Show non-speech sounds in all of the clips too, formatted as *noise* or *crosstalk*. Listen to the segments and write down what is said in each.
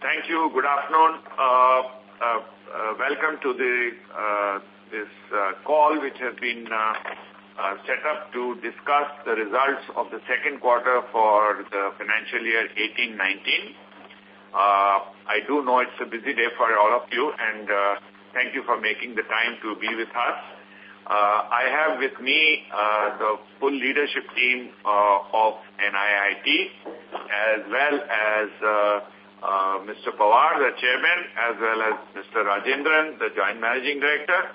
Thank you. Good afternoon. Uh, uh, uh, welcome to uh, this uh, call which has been uh, set up to discuss the results of the second quarter for the financial year 18-19. Uh, I do know it's a busy day for all of you and thank you for making the time to be with us. I have with me the full leadership team of NIIT as well as uh, Mr. Pawar, the chairman, as well as Mr. Rajendran, the joint managing director,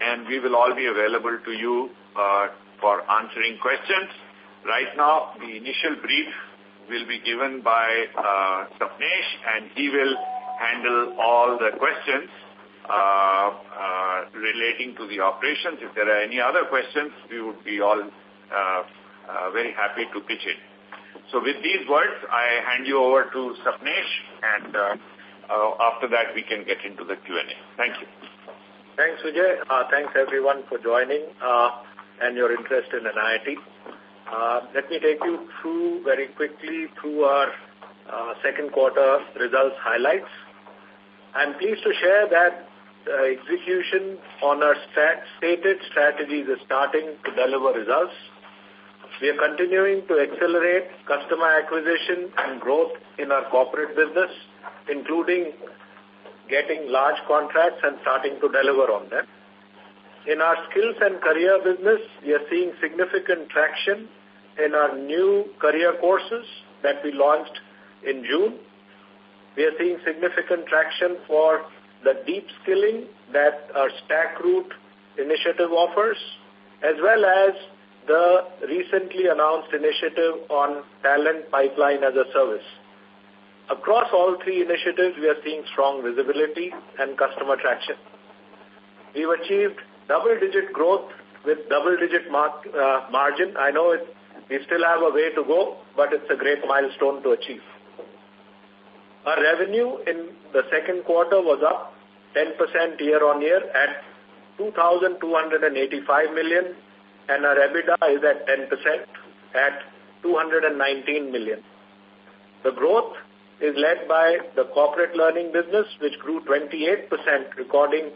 and we will all be available to you uh, for answering questions. Right now, the initial brief will be given by uh, Sapnesh, and he will handle all the questions uh, uh, relating to the operations. If there are any other questions, we would be all uh, uh, very happy to pitch in. So with these words, I hand you over to Sapnesh, and uh, uh, after that we can get into the Q&A. Thank you. Thanks, Vijay. Uh, thanks, everyone, for joining uh, and your interest in NIIT. Uh, let me take you through very quickly through our uh, second quarter results highlights. I'm pleased to share that uh, execution on our stat stated strategies is starting to deliver results. We are continuing to accelerate customer acquisition and growth in our corporate business, including getting large contracts and starting to deliver on them. In our skills and career business, we are seeing significant traction in our new career courses that we launched in June. We are seeing significant traction for the deep skilling that our StackRoute initiative offers, as well as the recently announced initiative on talent pipeline as a service. Across all three initiatives, we are seeing strong visibility and customer traction. We've achieved double-digit growth with double-digit uh, margin. I know it, we still have a way to go, but it's a great milestone to achieve. Our revenue in the second quarter was up 10% year-on-year at 2,285 million, and our EBITDA is at 10% at 219 million. The growth is led by the corporate learning business, which grew 28%, recording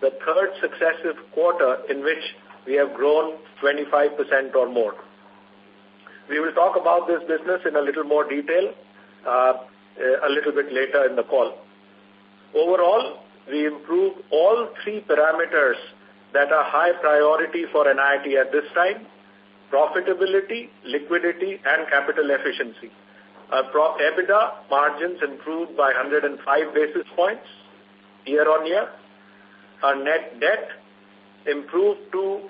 the third successive quarter in which we have grown 25% or more. We will talk about this business in a little more detail uh, a little bit later in the call. Overall, we improved all three parameters that are high priority for NIIT at this time, profitability, liquidity, and capital efficiency. Uh, our EBITDA margins improved by 105 basis points year on year. Our net debt improved to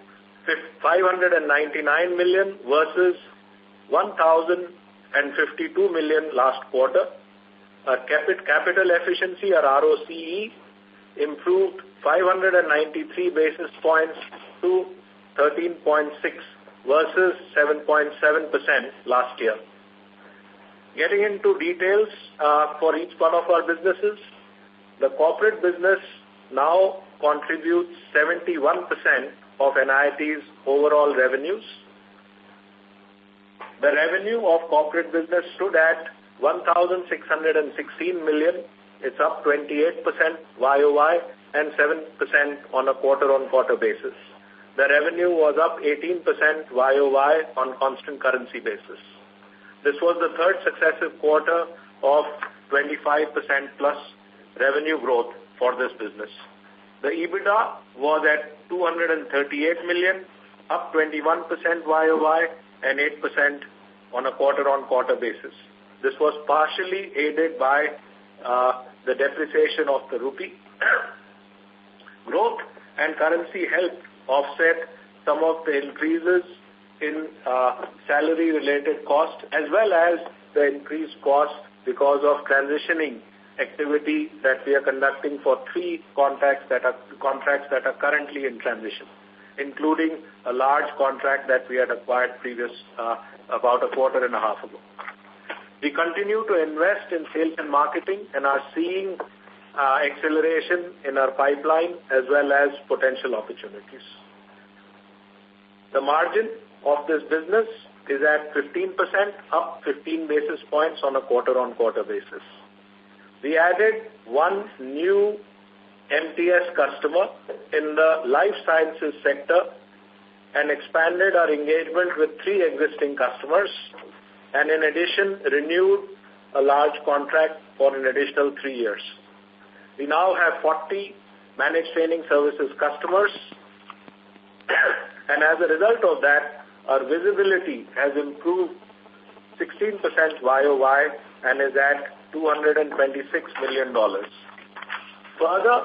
599 million versus 1,052 million last quarter. Uh, our capital efficiency, our ROCE, improved 593 basis points to 13.6 versus 7.7% last year. Getting into details uh, for each one of our businesses, the corporate business now contributes 71% of NIIT's overall revenues. The revenue of corporate business stood at 1,616 million. It's up 28% YOY and 7% on a quarter-on-quarter basis. The revenue was up 18% YOY on constant currency basis. This was the third successive quarter of 25% plus revenue growth for this business. The EBITDA was at 238 million, up 21% YOY and 8% on a quarter-on-quarter basis. This was partially aided by uh, the depreciation of the rupee. Growth and currency helped offset some of the increases in uh, salary-related cost as well as the increased cost because of transitioning activity that we are conducting for three contracts that are contracts that are currently in transition, including a large contract that we had acquired previous uh, about a quarter and a half ago. We continue to invest in sales and marketing and are seeing uh, acceleration in our pipeline as well as potential opportunities. The margin of this business is at 15%, up 15 basis points on a quarter-on-quarter -quarter basis. we added one new MTS customer in the life sciences sector and expanded our engagement with three existing customers and in addition renewed a large contract for an additional three years. We now have 40 managed training services customers and as a result of that, our visibility has improved 16% YOY and is at $226 million. Further,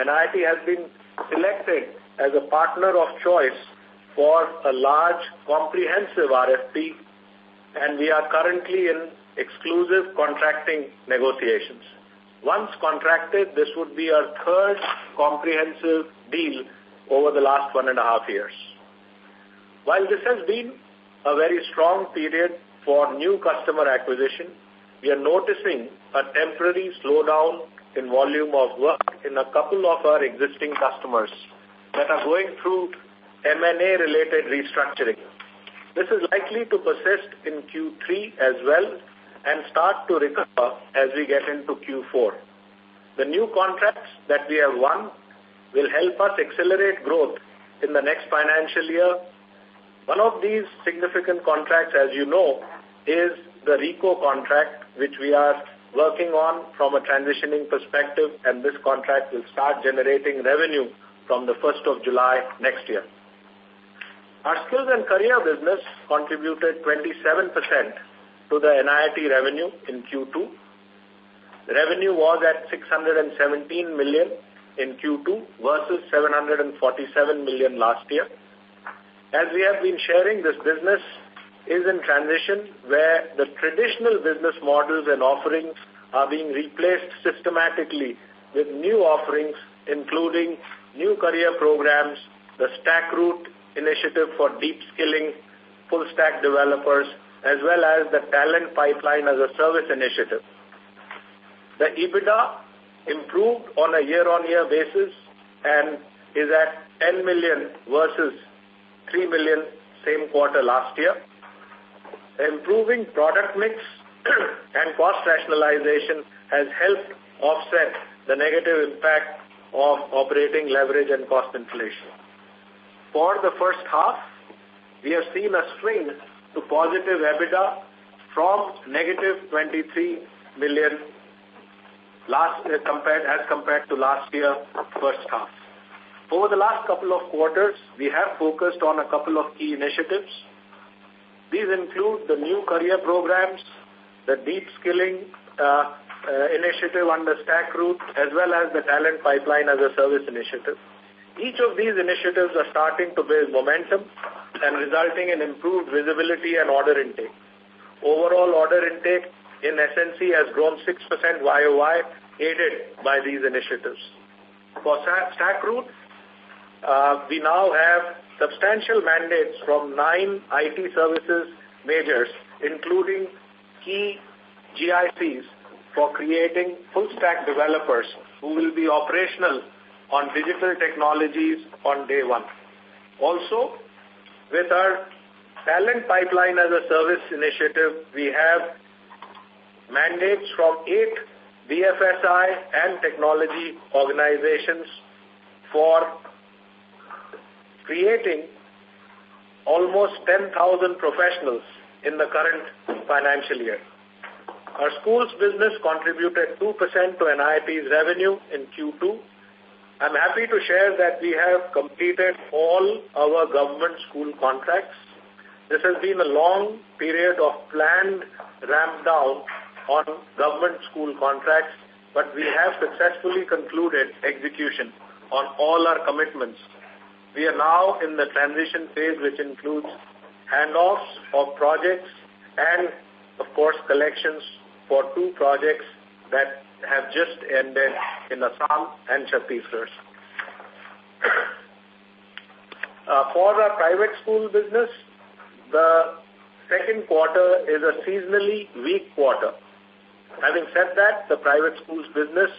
NIIT has been selected as a partner of choice for a large comprehensive RFP and we are currently in exclusive contracting negotiations. Once contracted, this would be our third comprehensive deal over the last one and a half years. While this has been a very strong period for new customer acquisition, we are noticing a temporary slowdown in volume of work in a couple of our existing customers that are going through M&A related restructuring. This is likely to persist in Q3 as well and start to recover as we get into Q4. The new contracts that we have won will help us accelerate growth in the next financial year. One of these significant contracts, as you know, is the RICO contract, which we are working on from a transitioning perspective, and this contract will start generating revenue from the 1st of July next year. Our skills and career business contributed 27% to the NIIT revenue in Q2. Revenue was at 617 million in Q2 versus 747 million last year. As we have been sharing, this business is in transition where the traditional business models and offerings are being replaced systematically with new offerings, including new career programs, the stack StackRoute initiative for deep skilling full stack developers, as well as the talent pipeline as a service initiative. The EBITDA improved on a year-on-year basis and is at 10 million versus 3 million same quarter last year. Improving product mix *clears throat* and cost rationalization has helped offset the negative impact of operating leverage and cost inflation. For the first half, we have seen a swing to positive EBITDA from negative 23 million last uh, compared as compared to last year first half. Over the last couple of quarters, we have focused on a couple of key initiatives. These include the new career programs, the deep skilling uh, uh, initiative under StackRoute, as well as the talent pipeline as a service initiative. Each of these initiatives are starting to build momentum and resulting in improved visibility and order intake. Overall order intake in SNC has grown 6% YOY, aided by these initiatives. For StackRoute, uh, we now have substantial mandates from nine IT services majors, including key GICs for creating full-stack developers who will be operational on digital technologies on day one. Also, with our talent pipeline as a service initiative, we have mandates from eight BFSI and technology organizations for creating almost 10,000 professionals in the current financial year. Our schools business contributed 2% to NIIT's revenue in Q2. I'm happy to share that we have completed all our government school contracts. This has been a long period of planned ramp down on government school contracts, but we have successfully concluded execution on all our commitments. We are now in the transition phase, which includes handoffs of projects and, of course, collections for two projects that have just ended in Assam and Chhattisgarh. Uh, for our private school business, the second quarter is a seasonally weak quarter. Having said that, the private schools business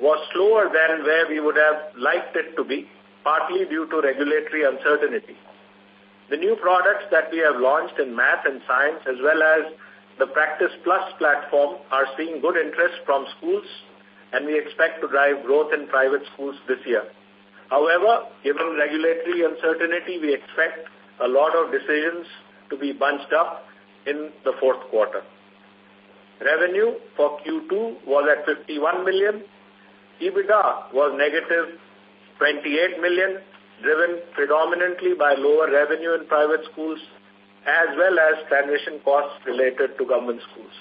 was slower than where we would have liked it to be, partly due to regulatory uncertainty. The new products that we have launched in math and science, as well as the Practice Plus platform are seeing good interest from schools and we expect to drive growth in private schools this year. However, given regulatory uncertainty, we expect a lot of decisions to be bunched up in the fourth quarter. Revenue for Q2 was at 51 million. EBITDA was negative 28 million, driven predominantly by lower revenue in private schools as well as transition costs related to government schools.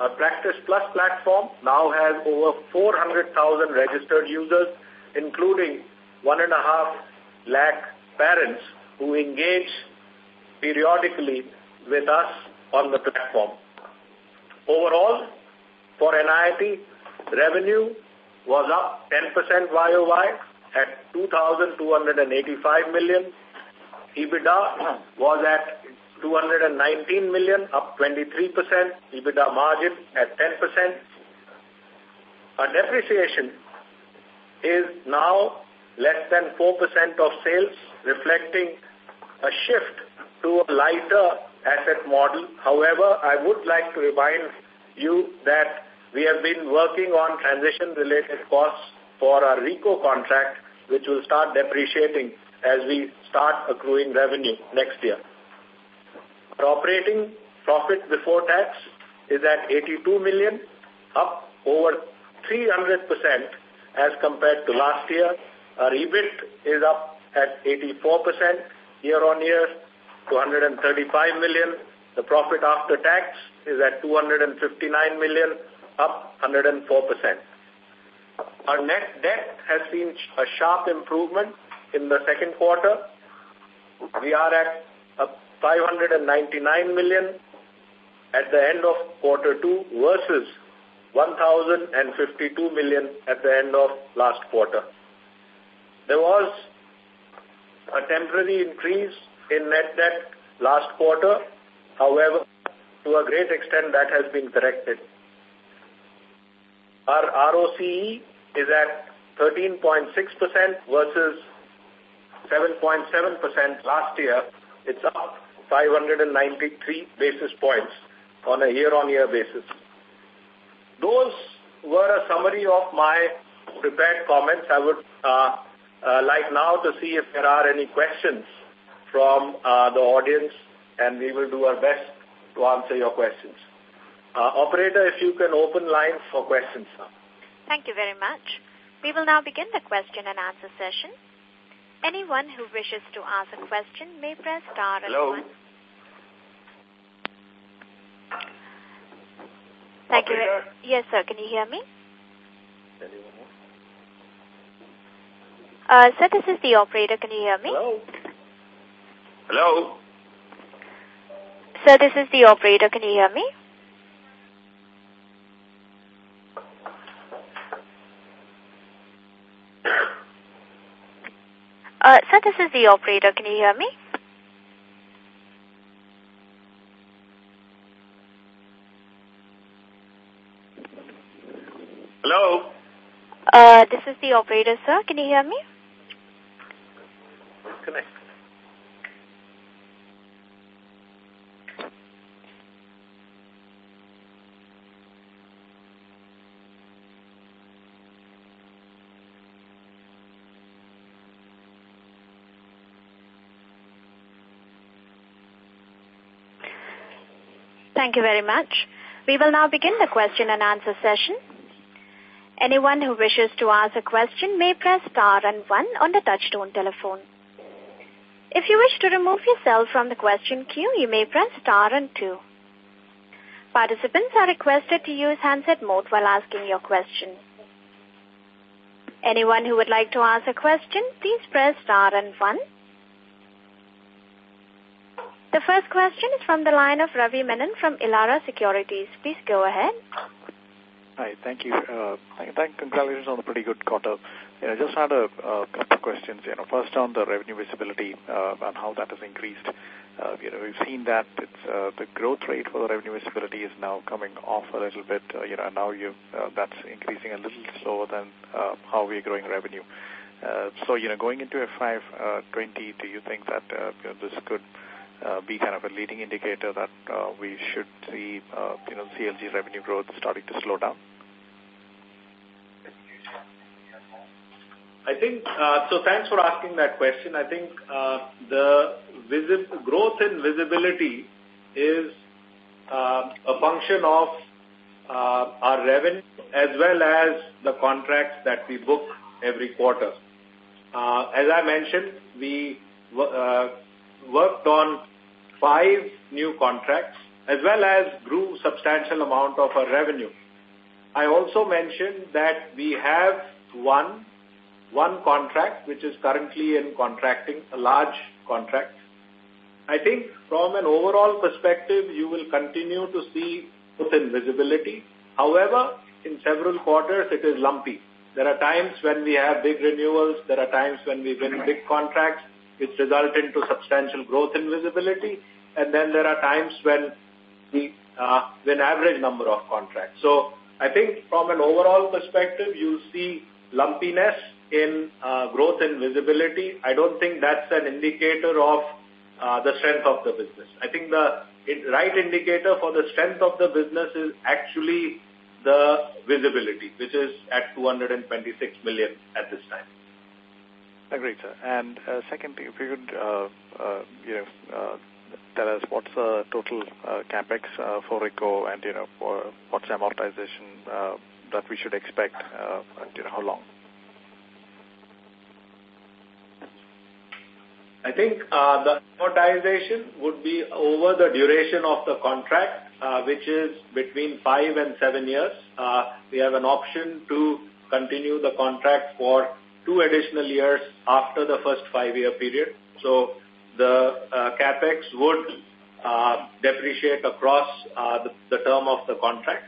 Our Practice Plus platform now has over 400,000 registered users, including one and a half lakh parents who engage periodically with us on the platform. Overall, for NIIT, revenue was up 10% YOY at 2,285 million. EBITDA was at 219 million, up 23%. EBITDA margin at 10%. Our depreciation is now less than 4% of sales, reflecting a shift to a lighter asset model. However, I would like to remind you that we have been working on transition-related costs for our RICO contract, which will start depreciating as we start accruing revenue next year. Our operating profit before tax is at 82 million, up over 300% as compared to last year. Our EBIT is up at 84% year-on-year to 135 million. The profit after tax is at 259 million, up 104%. Our net debt has seen a sharp improvement in the second quarter. We are at 599 million at the end of quarter two versus 1,052 million at the end of last quarter. There was a temporary increase in net debt last quarter. However, to a great extent, that has been corrected. Our ROCE is at 13.6% versus 7.7% last year. It's up 593 basis points on a year-on-year -year basis. Those were a summary of my prepared comments. I would uh, uh, like now to see if there are any questions from uh, the audience, and we will do our best to answer your questions. Uh, operator, if you can open lines for questions. Thank you very much. We will now begin the question and answer session. Anyone who wishes to ask a question may press star and Hello? one. Thank Operator? you. Yes, sir. Can you hear me? Uh, sir, this is the operator. Can you hear me? Hello? Hello? Sir, this is the operator. Can you hear me? *coughs* Uh, sir, this is the operator. Can you hear me? Hello? Uh, this is the operator, sir. Can you hear me? Connect. Thank you very much. We will now begin the question and answer session. Anyone who wishes to ask a question may press star and one on the touchtone telephone. If you wish to remove yourself from the question queue, you may press star and two. Participants are requested to use handset mode while asking your question. Anyone who would like to ask a question, please press star and one. The first question is from the line of Ravi Menon from Elara Securities. Please go ahead. Hi, thank you. Uh, thank, congratulations on the pretty good quarter. You know, just had a, a couple of questions. You know, first on the revenue visibility uh, and how that has increased. Uh, you know, we've seen that it's uh, the growth rate for the revenue visibility is now coming off a little bit. Uh, you know, now you uh, that's increasing a little slower than uh, how we're growing revenue. Uh, so, you know, going into FY uh, 20, do you think that uh, you know, this could be kind of a leading indicator that uh, we should see, uh, you know, CLG revenue growth starting to slow down? I think, uh, so thanks for asking that question. I think uh, the growth in visibility is uh, a function of uh, our revenue as well as the contracts that we book every quarter. Uh, as I mentioned, we uh, worked on five new contracts as well as grew substantial amount of our revenue. I also mentioned that we have one one contract which is currently in contracting, a large contract. I think from an overall perspective, you will continue to see within visibility. However, in several quarters, it is lumpy. There are times when we have big renewals. There are times when we win big contracts, which result into substantial growth in visibility. And then there are times when the uh, win average number of contracts. So I think from an overall perspective, you'll see lumpiness in uh, growth and visibility. I don't think that's an indicator of uh, the strength of the business. I think the right indicator for the strength of the business is actually the visibility, which is at 226 million at this time. Agreed, sir. And uh, second, if you could, uh, uh, you know, uh, tell us what's the total uh, capex uh, for RICO and you know for what's amortization uh, that we should expect, and you know how long? I think the amortization would be over the duration of the contract, which is between five and seven years. We have an option to continue the contract for two additional years after the first five-year period. So the uh, capex would uh, depreciate across uh, the, the term of the contract.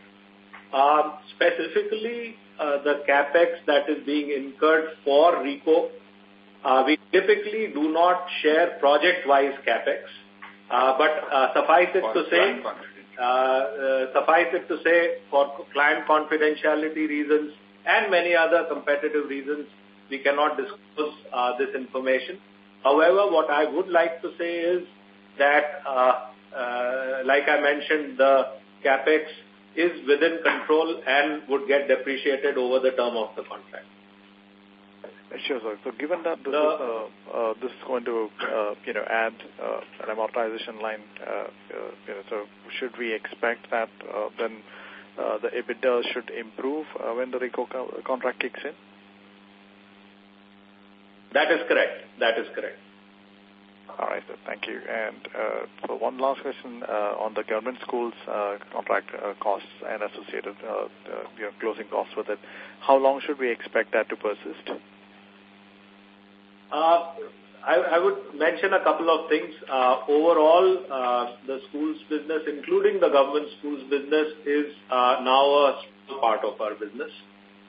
Um, specifically, uh, the capex that is being incurred for RICO uh, we typically do not share project-wise capex, uh, but uh, suffice it to say, uh, uh, suffice it to say, for client confidentiality reasons and many other competitive reasons, we cannot disclose uh, this information. However, what I would like to say is that, uh, uh, like I mentioned, the capex is within control and would get depreciated over the term of the contract. Sure, sir. So given that this, is, uh, uh, this is going to, uh, you know, add uh, an amortization line, uh, uh, you know, so should we expect that uh, then uh, the EBITDA should improve uh, when the RICO co contract kicks in? That is correct. That is correct. All right, sir. Thank you. And uh, so one last question uh, on the government schools uh, contract uh, costs and associated uh, uh, you know, closing costs with it. How long should we expect that to persist? Uh, I, I would mention a couple of things. Uh, overall, uh, the schools business, including the government schools business, is uh, now a part of our business.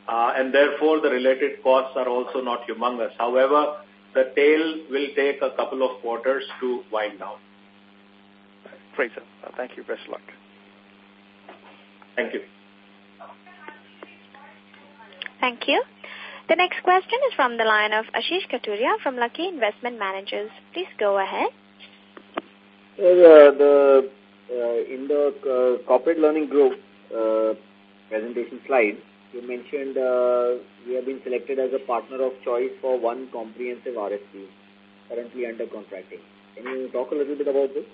Uh, and therefore, the related costs are also not humongous. However, the tail will take a couple of quarters to wind down. Great, sir. Uh, thank you. Best luck. Thank you. Thank you. The next question is from the line of Ashish Kacholia from Lucky Investment Managers. Please go ahead. Uh, the, uh, in the uh, corporate learning group uh, presentation slide, you mentioned uh, we have been selected as a partner of choice for one comprehensive RFP currently under contracting. Can you talk a little bit about this?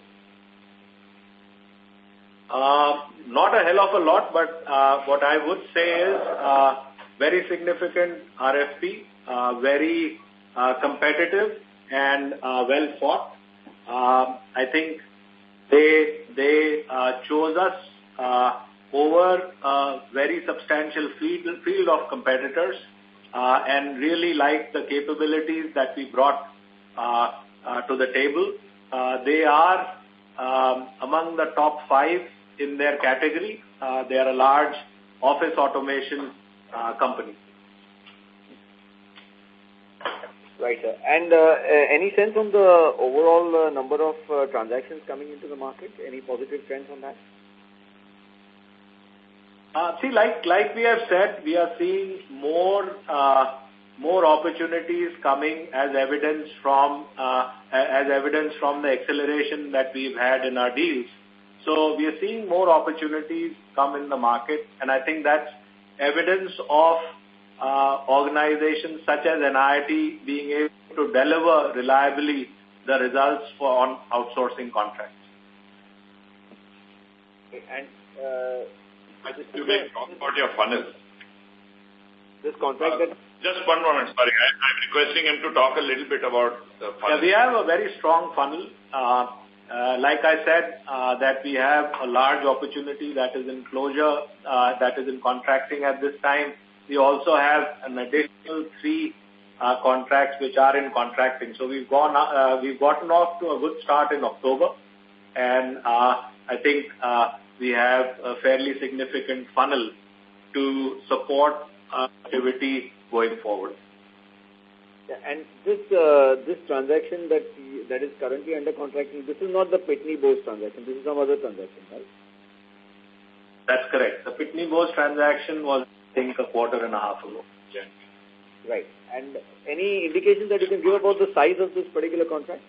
Uh, not a hell of a lot, but uh, what I would say is uh, very significant RFP, uh, very uh, competitive and uh, well fought. Uh, I think they they uh, chose us uh, over a very substantial field, of competitors uh, and really like the capabilities that we brought uh, uh, to the table. They are um, among the top five in their category. They are a large office automation company. Right, sir. And any sense on the overall number of transactions coming into the market? Any positive trends on that? Uh, see, like like we have said, we are seeing more uh, more opportunities coming as evidence from uh, as evidence from the acceleration that we've had in our deals. So we are seeing more opportunities come in the market, and I think that's evidence of uh, organizations such as NIIT being able to deliver reliably the results for on outsourcing contracts. And uh, you may talk about your funnel. This contract uh, that just one moment, sorry. I, am requesting him to talk a little bit about the funnel. Yeah, we have a very strong funnel. Uh, uh, like I said, uh, that we have a large opportunity that is in closure, uh, that is in contracting at this time. We also have an additional three uh, contracts which are in contracting. So we've gone, uh, we've gotten off to a good start in October, and uh, I think uh, we have a fairly significant funnel to support activity going forward. Yeah, and this uh, this transaction that that is currently under contracting, this is not the Pitney Bowes transaction. This is some other transaction, right? That's correct. The Pitney Bowes transaction was, I think, a quarter and a half ago. Yeah. Right. And any indication that you can give about the size of this particular contract?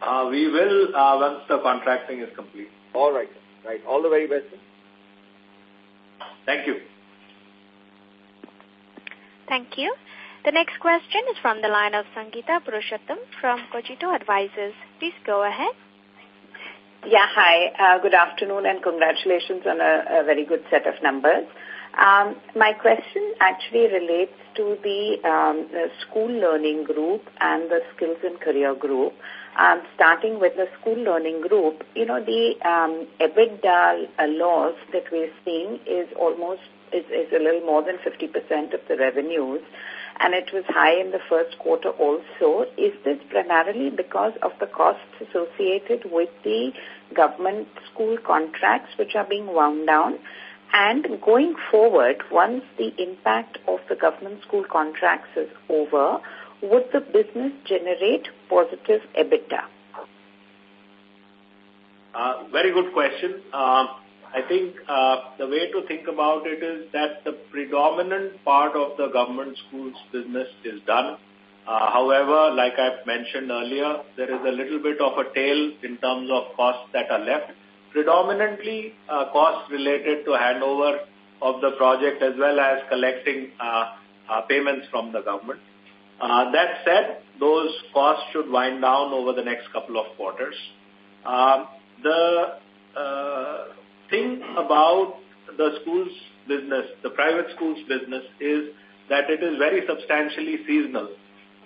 Uh, we will uh, once the contracting is complete. All right. Right. All the very best. Sir. Thank you. Thank you. The next question is from the line of Sangeeta Purushottam from Cogito Advisors. Please go ahead. Yeah, hi. Uh, good afternoon and congratulations on a, a very good set of numbers. Um, my question actually relates to the, um, the, school learning group and the skills and career group. Um, starting with the school learning group, you know, the um, EBITDA loss that we're seeing is almost is, is a little more than 50% of the revenues and it was high in the first quarter also. Is this primarily because of the costs associated with the government school contracts which are being wound down? And going forward, once the impact of the government school contracts is over, would the business generate positive EBITDA? Uh, very good question. Uh, I think uh, the way to think about it is that the predominant part of the government schools business is done. Uh, however, like I've mentioned earlier, there is a little bit of a tail in terms of costs that are left. Predominantly uh, costs related to handover of the project as well as collecting uh, uh, payments from the government. Uh, that said, those costs should wind down over the next couple of quarters. Um, the uh, thing about the schools business, the private schools business, is that it is very substantially seasonal.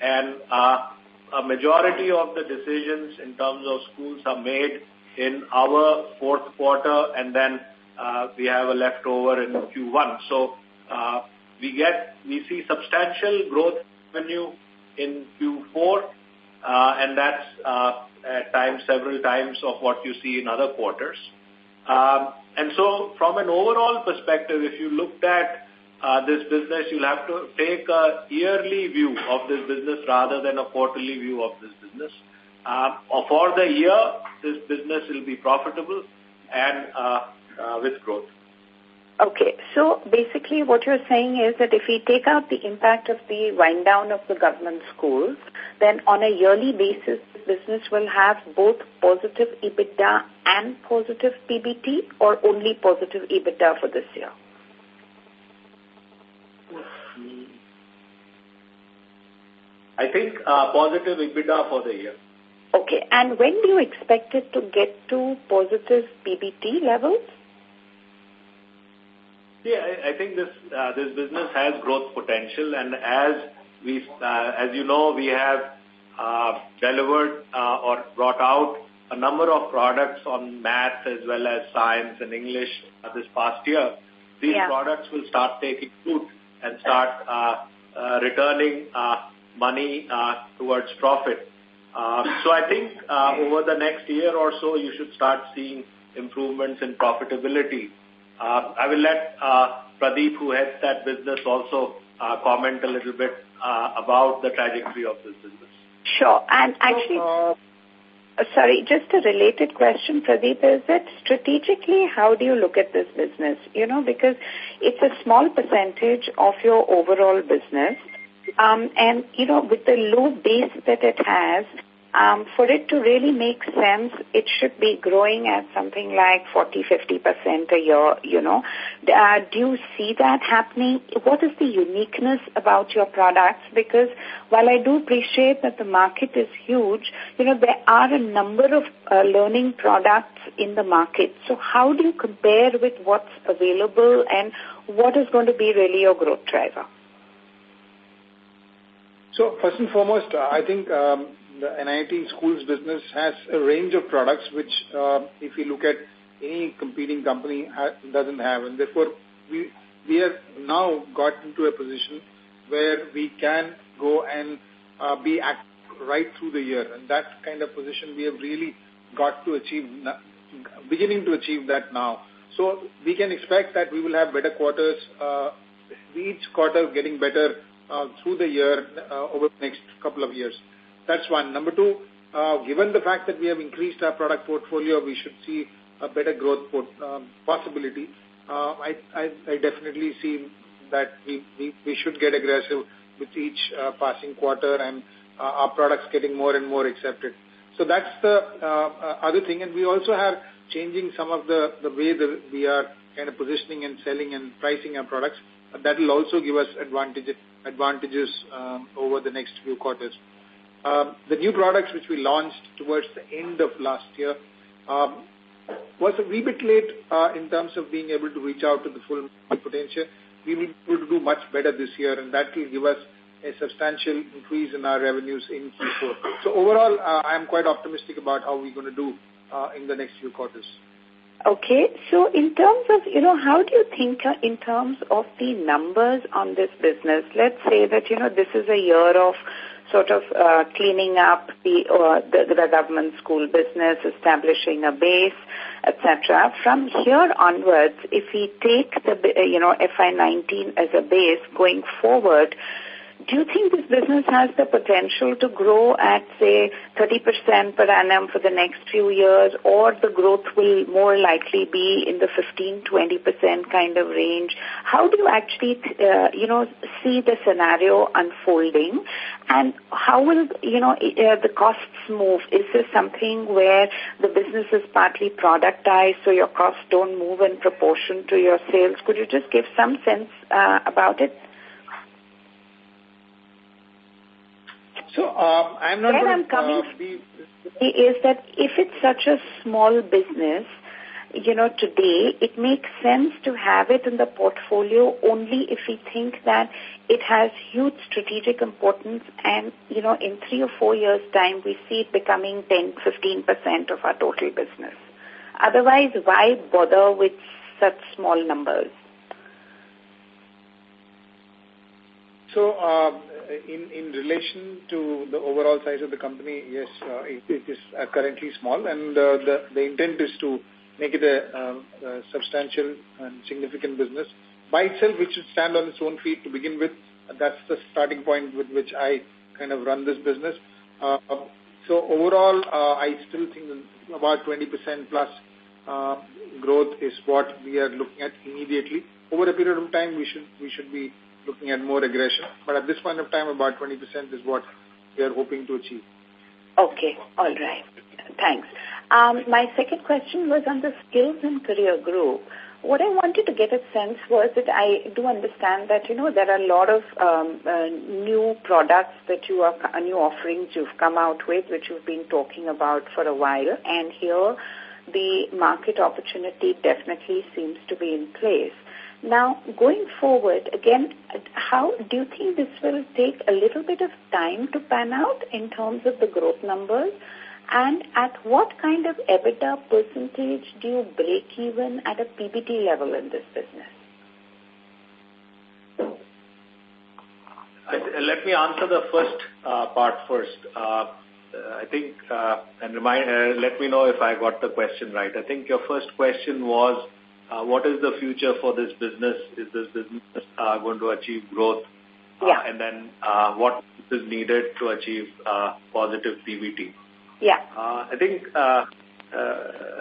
And uh, a majority of the decisions in terms of schools are made in our fourth quarter and then uh, we have a leftover in Q1. So uh, we get, we see substantial growth revenue in Q4 uh, and that's uh, at times, several times of what you see in other quarters. Um, and so from an overall perspective, if you looked at uh, this business, you'll have to take a yearly view of this business rather than a quarterly view of this business. Um, for the year, this business will be profitable and with growth. Okay, so basically what you're saying is that if we take out the impact of the wind down of the government schools, then on a yearly basis, business will have both positive EBITDA and positive PBT or only positive EBITDA for this year? I think uh, positive EBITDA for the year. Okay, and when do you expect it to get to positive PBT levels? Yeah, I, I think this uh, this business has growth potential, and as we, uh, as you know, we have uh, delivered uh, or brought out a number of products on math as well as science and English uh, this past year. These yeah. products will start taking root and start uh, uh, returning uh, money uh, towards profit. Uh, so I think uh, over the next year or so, you should start seeing improvements in profitability. Uh, I will let uh, Pradeep, who heads that business, also uh, comment a little bit uh, about the trajectory of this business. Sure. And actually... Sorry, just a related question, Pradeep, is that strategically, how do you look at this business? You know, because it's a small percentage of your overall business. Um, and, you know, with the low base that it has, um, for it to really make sense, it should be growing at something like 40, 50% a year, you know. Uh, do you see that happening? What is the uniqueness about your products? Because while I do appreciate that the market is huge, you know, there are a number of uh, learning products in the market. So how do you compare with what's available and what is going to be really your growth driver? So first and foremost, uh, I think um, the NIT schools business has a range of products which, uh, if you look at any competing company, doesn't have. And therefore, we, we have now got into a position where we can go and uh, be active right through the year. And that kind of position we have really got to achieve, beginning to achieve that now. So we can expect that we will have better quarters, uh, each quarter getting better uh, through the year uh, over the next couple of years. That's one. Number two, uh, given the fact that we have increased our product portfolio, we should see a better growth um, possibility. Uh, I, I, I definitely see that we, we, we should get aggressive with each uh, passing quarter and uh, our products getting more and more accepted. So that's the other thing. And we also have changing some of the, the way that we are kind of positioning and selling and pricing our products. That will also give us advantage, advantages um, over the next few quarters. Um, the new products which we launched towards the end of last year um, was a wee bit late uh, in terms of being able to reach out to the full potential. We will be able to do much better this year, and that will give us a substantial increase in our revenues in Q4. So overall, uh, I am quite optimistic about how we're going to do uh, in the next few quarters. Okay, so in terms of, you know, how do you think uh, in terms of the numbers on this business? Let's say that, you know, this is a year of sort of uh, cleaning up the, uh, the, the government school business, establishing a base, etc. From here onwards, if we take the you know FY19 as a base going forward, do you think this business has the potential to grow at, say, 30% per annum for the next few years, or the growth will more likely be in the 15-20% kind of range? How do you actually, uh, you know, see the scenario unfolding, and how will, you know, uh, the costs move? Is this something where the business is partly productized, so your costs don't move in proportion to your sales? Could you just give some sense uh, about it? So uh, I'm not. Where I'm coming uh, be... is that if it's such a small business, you know, today it makes sense to have it in the portfolio only if we think that it has huge strategic importance and, you know, in three or four years' time we see it becoming 10, 15% of our total business. Otherwise, why bother with such small numbers? So, uh, in, in relation to the overall size of the company, yes, uh, it, it is uh, currently small and uh, the, the intent is to make it a, um, a, substantial and significant business. By itself, it should stand on its own feet to begin with. That's the starting point with which I kind of run this business. Uh, so overall, uh, I still think about 20% plus uh, growth is what we are looking at immediately. Over a period of time, we should we should be looking at more aggression. But at this point of time, about 20% is what we are hoping to achieve. Okay, all right. Thanks. Um, my second question was on the skills and career group. What I wanted to get a sense was that I do understand that, you know, there are a lot of um, uh, new products that you are, uh, new offerings you've come out with, which you've been talking about for a while. And here, the market opportunity definitely seems to be in place. Now, going forward, again, how do you think this will take a little bit of time to pan out in terms of the growth numbers? And at what kind of EBITDA percentage do you break even at a PBT level in this business? let me answer the first uh, part first. Uh, I think, uh, and remind, uh, let me know if I got the question right. I think your first question was uh, what is the future for this business? Is this business uh, going to achieve growth? Uh, yeah. And then uh, what is needed to achieve uh, positive PBT? Yeah. Uh, I think uh, uh,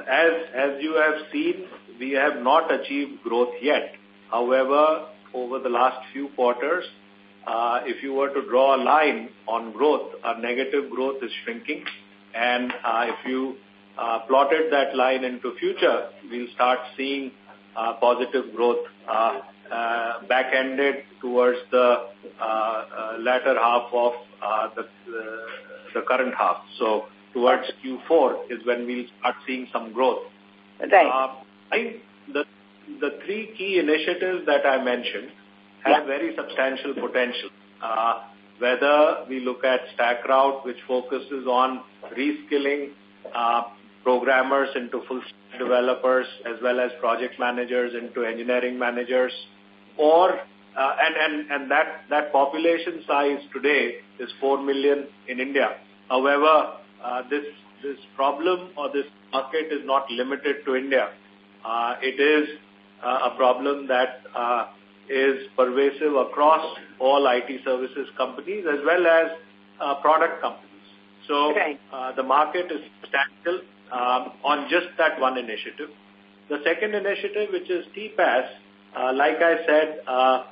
as, as you have seen, we have not achieved growth yet. However, over the last few quarters, uh, if you were to draw a line on growth, our negative growth is shrinking. And uh, if you plotted that line into future, we'll start seeing uh, positive growth uh, uh, back-ended towards the uh, uh, latter half of uh, the, uh, the current half. So towards Q4 is when we'll start seeing some growth. Right. Uh, I think the, the three key initiatives that I mentioned have yeah. very substantial potential. Uh, whether we look at StackRoute, which focuses on reskilling uh, programmers into full developers as well as project managers into engineering managers, or uh, and and and that that population size today is four million in India. However, uh, this this problem or this market is not limited to India. Uh, it is uh, a problem that uh, is pervasive across all IT services companies as well as uh, product companies. So uh, the market is substantial um, on just that one initiative. The second initiative, which is TPaaS, uh, like I said, uh,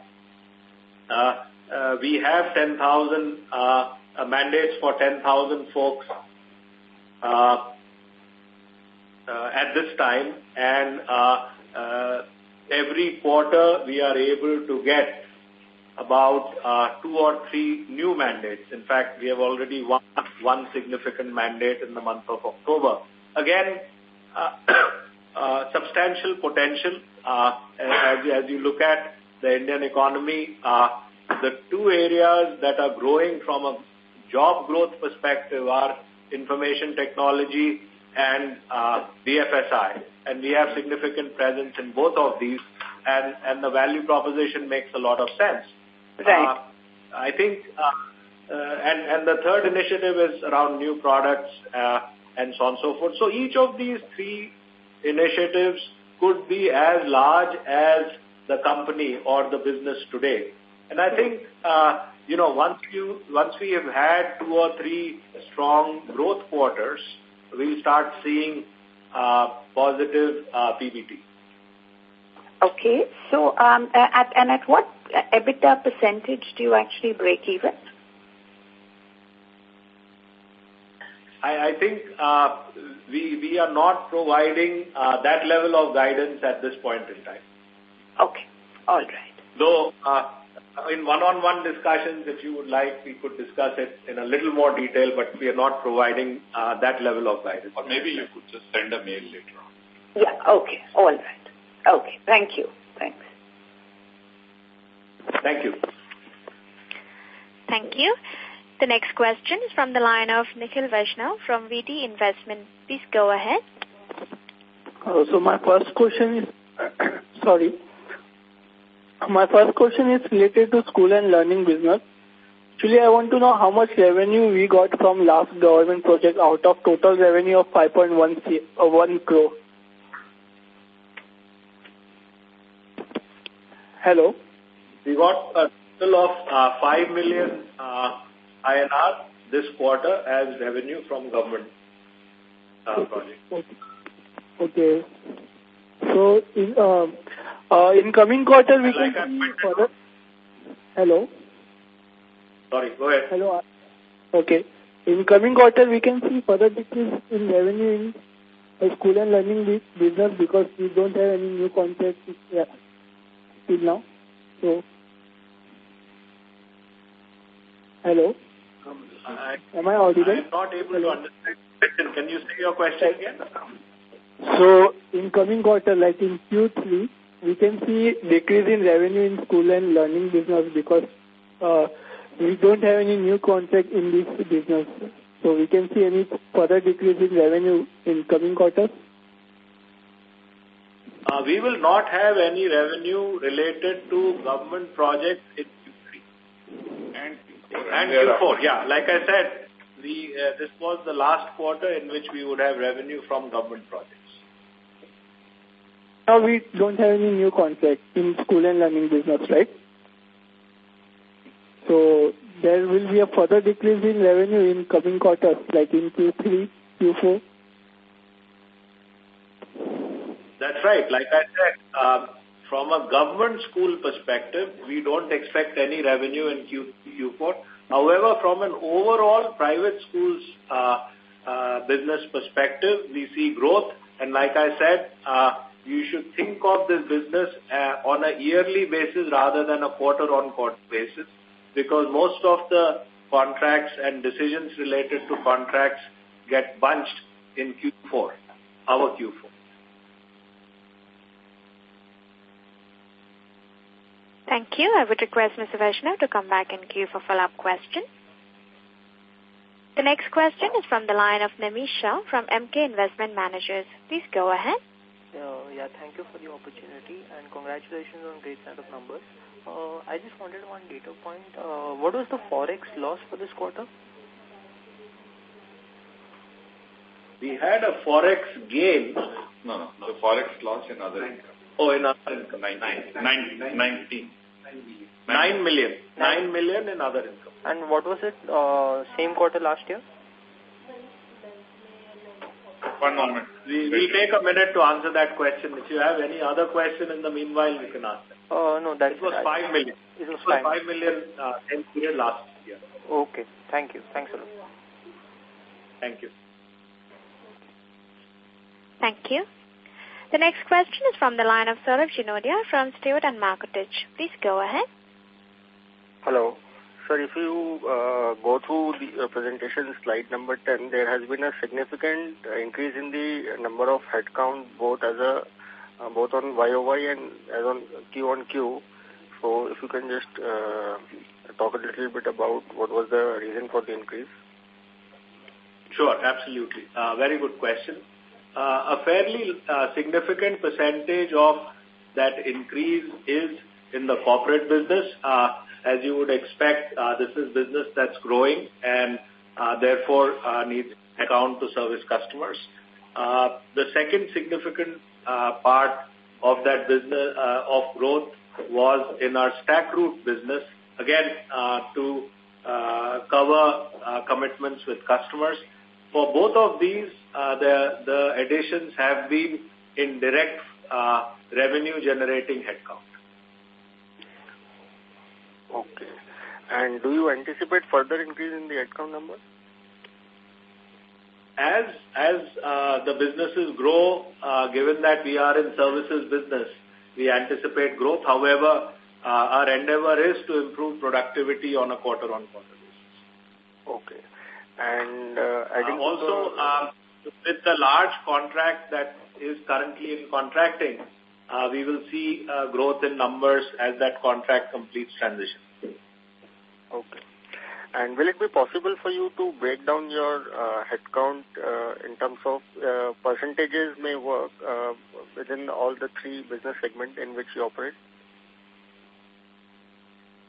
uh, uh, we have 10,000 uh, mandates for 10,000 folks uh, uh, at this time, and uh, uh, every quarter we are able to get about uh, two or three new mandates. In fact, we have already won one significant mandate in the month of October. Again, uh, *coughs* uh, substantial potential uh, as, as you look at the Indian economy. Uh, the two areas that are growing from a job growth perspective are information technology and uh, BFSI. And we have significant presence in both of these, and, and the value proposition makes a lot of sense. Right. I think, uh, uh, and, and the third initiative is around new products uh, and so on and so forth. So each of these three initiatives could be as large as the company or the business today. And I think, uh, you know, once you once we have had two or three strong growth quarters, we'll start seeing uh, positive uh, PBT. Okay. So, um, at, and at what EBITDA percentage do you actually break even? I, I think uh, we, we are not providing uh, that level of guidance at this point in time. Okay. All right. Though, uh, in one-on-one -on -one discussions, if you would like, we could discuss it in a little more detail, but we are not providing uh, that level of guidance. Or maybe you could just send a mail later on. Yeah, okay. All right. Okay. Thank you. Thanks. Thank you. Thank you. The next question is from the line of Nikhil Vaishnav from VT Investment. Please go ahead. Uh, so my first question is, *coughs* sorry, my first question is related to school and learning business. Actually, I want to know how much revenue we got from last government project out of total revenue of 5.1 uh, crore. Hello? We got a total of uh, 5 million uh, INR this quarter as revenue from government uh, project. Okay. okay. So, in, uh, uh, in coming quarter, we can see further... Hello? Sorry, go ahead. Hello. Okay. In coming quarter, we can see further decrease in revenue in school and learning business because we don't have any new contracts yeah, till now. So, hello? I, Am I audible? I'm not able to understand. Can you say your question again? So, in coming quarter, like in Q3, we can see decrease in revenue in school and learning business because uh, we don't have any new contract in this business. So we can see any further decrease in revenue in coming quarters? Uh, we will not have any revenue related to government projects in Q3. And, and Q4, yeah. Like I said, we, uh, this was the last quarter in which we would have revenue from government projects. Now we don't have any new contract in school and learning business, right? So there will be a further decrease in revenue in coming quarters, like in Q3 Q4? That's right. Like I said, um, from a government school perspective, we don't expect any revenue in Q, Q4. However, from an overall private schools uh, uh, business perspective, we see growth. And like I said, uh, you should think of this business uh, on a yearly basis rather than a quarter-on-quarter -quarter basis because most of the contracts and decisions related to contracts get bunched in Q4, our Q4. Thank you. I would request Mr. Vaishnav to come back in queue for follow-up question. The next question is from the line of Namisha from Emkay Investment Managers. Please go ahead. Uh, yeah, thank you for the opportunity and congratulations on great set of numbers. Uh, I just wanted one data point. Uh, what was the forex loss for this quarter? We had a forex gain. No, no, the forex loss in other income. Oh, in other income. 19. 19. 19. 9 million. 9 million in other income. And what was it uh, same quarter last year? One moment. We, will take a minute to answer that question. If you have any other question in the meanwhile, you can ask. Uh, no, that it was 5 million. It was, it was 5 million uh, in period last year. Okay. Thank you. Thanks a lot. Thank you. Thank you. The next question is from the line of Saurabh Jinodia from Stewart and Mackertich. Please go ahead. Hello. Sir, if you uh, go through the uh, presentation slide number 10, there has been a significant uh, increase in the number of headcount both as a uh, both on YOY and as on Q on Q. So if you can just uh, talk a little bit about what was the reason for the increase. Sure, absolutely. Uh, very good question a fairly uh, significant percentage of that increase is in the corporate business. Uh, as you would expect, uh, this is business that's growing and uh, therefore uh, needs account to service customers. Uh, the second significant uh, part of that business uh, of growth was in our StackRoute business, again, uh, to uh, cover uh, commitments with customers. For both of these, uh, the, the additions have been in direct uh, revenue generating headcount. Okay. And do you anticipate further increase in the headcount number? As, as uh, the businesses grow, uh, given that we are in services business, we anticipate growth. However, uh, our endeavor is to improve productivity on a quarter-on-quarter -quarter basis. Okay. And uh, adding uh, also, uh, with the large contract that is currently in contracting, uh, we will see uh, growth in numbers as that contract completes transition. Okay. And will it be possible for you to break down your uh, headcount uh, in terms of uh, percentages may work uh, within all the three business segments in which you operate?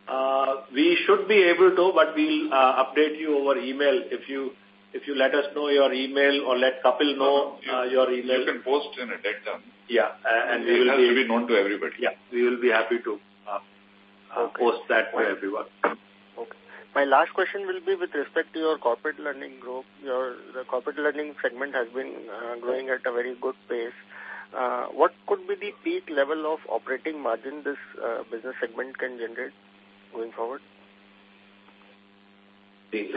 Uh, we should be able to, but we'll uh, update you over email if you if you let us know your email or let Kapil know you, uh, your email. You can post in a dead term. Yeah, uh, and it we will has be, to be known to everybody. Yeah, we will be happy to uh, okay. post that to everyone. Okay. My last question will be with respect to your corporate learning group. Your the corporate learning segment has been uh, growing at a very good pace. Uh, what could be the peak level of operating margin this uh, business segment can generate going forward?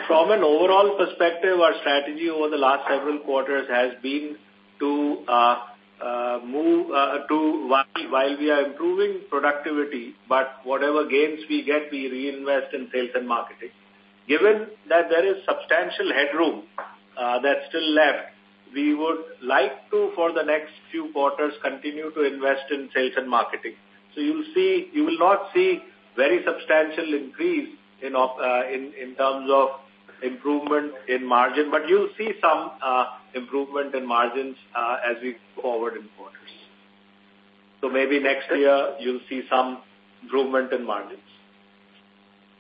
From an overall perspective, our strategy over the last several quarters has been to uh, uh, move uh, to while, while we are improving productivity, but whatever gains we get, we reinvest in sales and marketing. Given that there is substantial headroom uh, that's still left, we would like to, for the next few quarters, continue to invest in sales and marketing. So you'll see, you will not see very substantial increase in, uh, in, in terms of improvement in margin, but you'll see some uh, improvement in margins uh, as we go forward in quarters. So maybe next year you'll see some improvement in margins.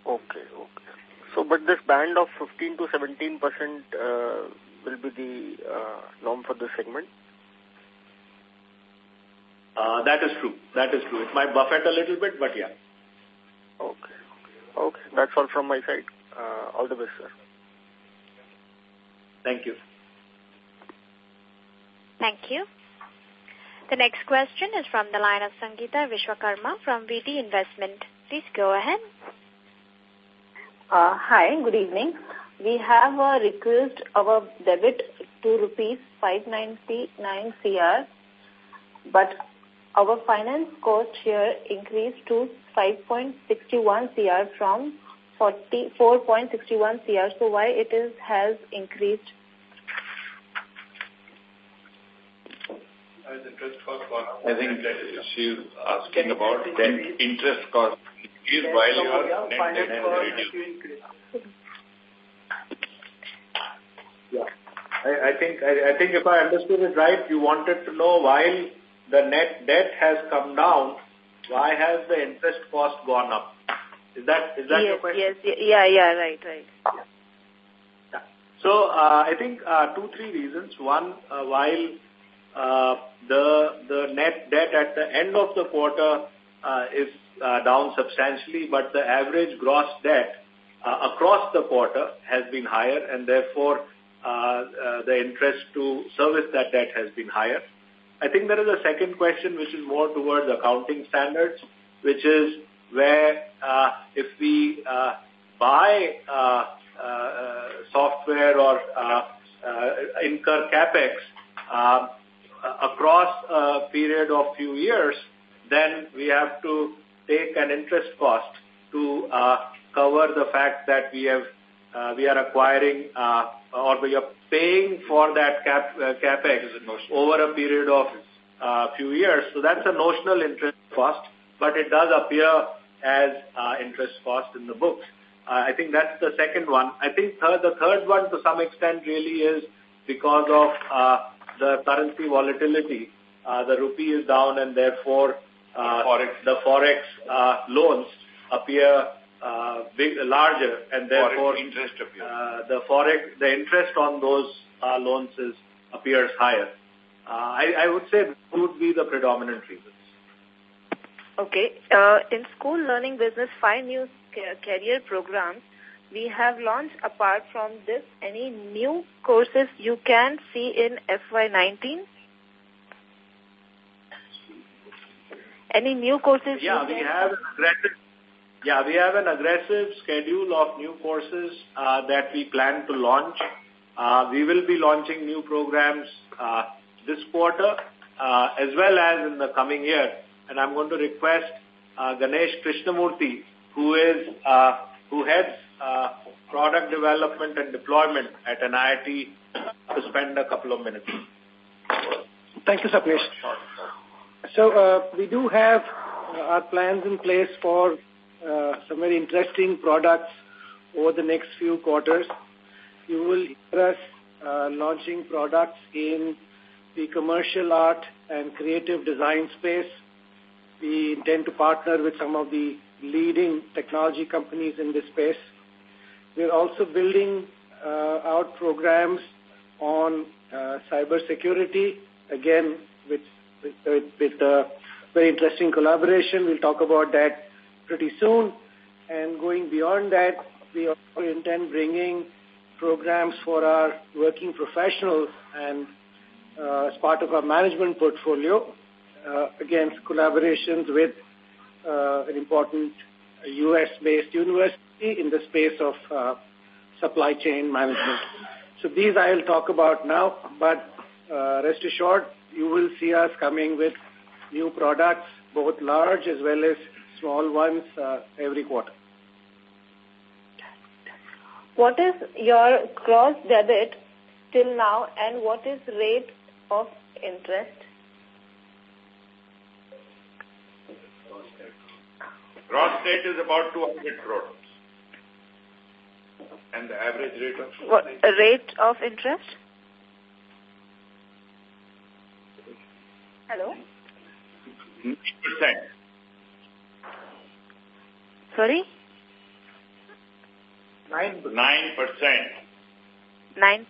Okay, okay. So, but this band of 15 to 17 percent uh, will be the uh, norm for this segment? Uh, that is true. That is true. It might buffet a little bit, but yeah. Okay. Okay. That's all from my side. Uh, all the best, sir. Thank you. Thank you. The next question is from the line of Sangeeta Vishwakarma from VT Investment. Please go ahead. Uh, hi, good evening. We have a request of a debit to rupees 599 CR, but our finance cost here increased to 5.61 CR from 44.61 CR. So why it is has increased? I think she's asking about debt interest cost increase while your net debt has reduced. Yeah. I, I think I, I think if I understood it right, you wanted to know while the net debt has come down, why has the interest cost gone up? Is that is that yes, your question? Yes, yeah, yeah, right, right. Yeah. So uh, I think uh, two, three reasons. One, uh, while uh, the the net debt at the end of the quarter uh, is uh, down substantially, but the average gross debt uh, across the quarter has been higher, and therefore uh, uh, the interest to service that debt has been higher. I think there is a second question which is more towards accounting standards, which is where uh, if we uh, buy uh, uh, software or uh, uh, incur capex uh, across a period of few years, then we have to take an interest cost to uh, cover the fact that we have uh, we are acquiring uh, or we are paying for that cap, uh, capex over a period of uh, few years. So that's a notional interest cost, but it does appear as uh, interest cost in the books. Uh, I think that's the second one. I think third, the third one to some extent really is because of uh, the currency volatility. Uh, the rupee is down and therefore uh, Forex. the forex uh, loans appear big, larger and therefore Forex interest appears. uh, the forex, the interest on those uh, loans is, appears higher. Uh, I, I would say that would be the predominant reasons. Okay. Uh, in school learning business, five new career programs we have launched. Apart from this, any new courses you can see in FY19? Any new courses? Yeah, we have an aggressive. Yeah, we have an aggressive schedule of new courses uh, that we plan to launch. Uh, we will be launching new programs uh, this quarter uh, as well as in the coming year. And I'm going to request uh, Ganesh Krishnamurthy, who is uh, who heads uh, product development and deployment at NIIT, to spend a couple of minutes. Thank you, Sapnesh. So uh, we do have uh, our plans in place for uh, some very interesting products over the next few quarters. You will hear us uh, launching products in the commercial art and creative design space. We intend to partner with some of the leading technology companies in this space. We're also building uh, out programs on uh, cybersecurity, again, with, with, with a very interesting collaboration. We'll talk about that pretty soon. And going beyond that, we also intend bringing programs for our working professionals and uh, as part of our management portfolio, uh, again, collaborations with uh, an important U.S.-based university in the space of uh, supply chain management. So these I'll talk about now, but uh, rest assured, you will see us coming with new products, both large as well as small ones, uh, every quarter. What is your gross debit till now and what is rate of interest? Gross debt is about 200 crores. And the average rate of... What, a rate of interest? Hello? 9%. Sorry? 9%. 9%.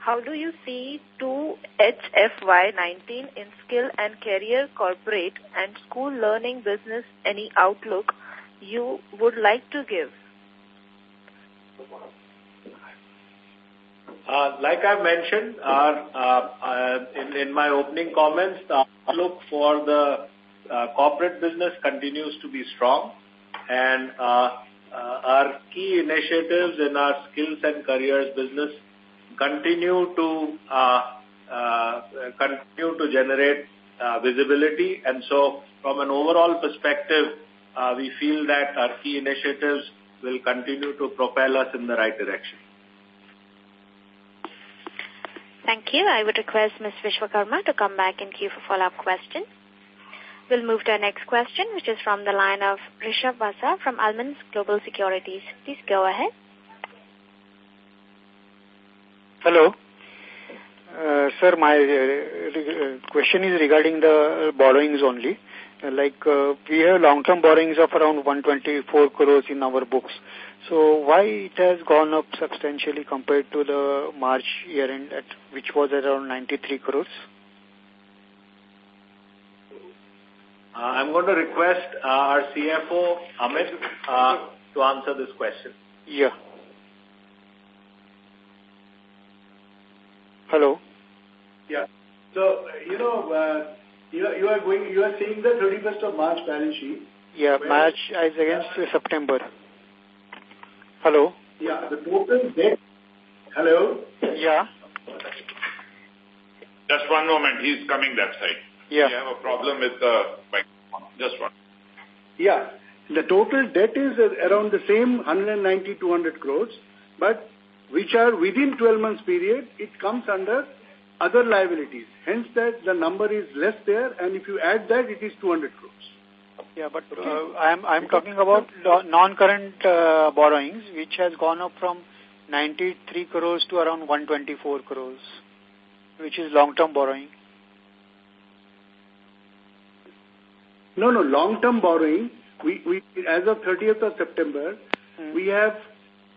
How do you see 2HFY19 in skill and career corporate and school learning business any outlook you would like to give? Uh, like I mentioned, our, uh, uh, in, in my opening comments, the outlook for the uh, corporate business continues to be strong and uh, uh, our key initiatives in our skills and careers business continue to uh, uh, continue to generate visibility and so from an overall perspective we feel that our key initiatives will continue to propel us in the right direction. Thank you. I would request Ms. Vishwakarma to come back in queue for follow-up question. We'll move to our next question, which is from the line of Rishabh Vasa from Almondz Global Securities. Please go ahead. Hello. Uh, sir, my uh, question is regarding the borrowings only. Uh, like, uh, we have long-term borrowings of around 124 crores in our books. So why it has gone up substantially compared to the March year-end, which was around 93 crores? Uh, I'm going to request uh, our CFO, Amit, uh, to answer this question. Yeah. Hello. Yeah. So, you know, uh, you, are, you are going, you are seeing the 31st of March balance sheet. Yeah, March is against September. Hello. Yeah, the total debt. Hello. Yeah. Just one moment. He's coming that side. Yeah. We have a problem with the microphone. Just one. Yeah. The total debt is around the same 190, 200 crores, but which are within 12 months period, it comes under other liabilities. Hence that the number is less there, and if you add that, it is 200 crores. Yeah, but uh, I'm I'm talking about non-current uh, borrowings, which has gone up from 93 crores to around 124 crores, which is long-term borrowing. No, no, long-term borrowing, we, we, as of 30th of September, Hmm. we have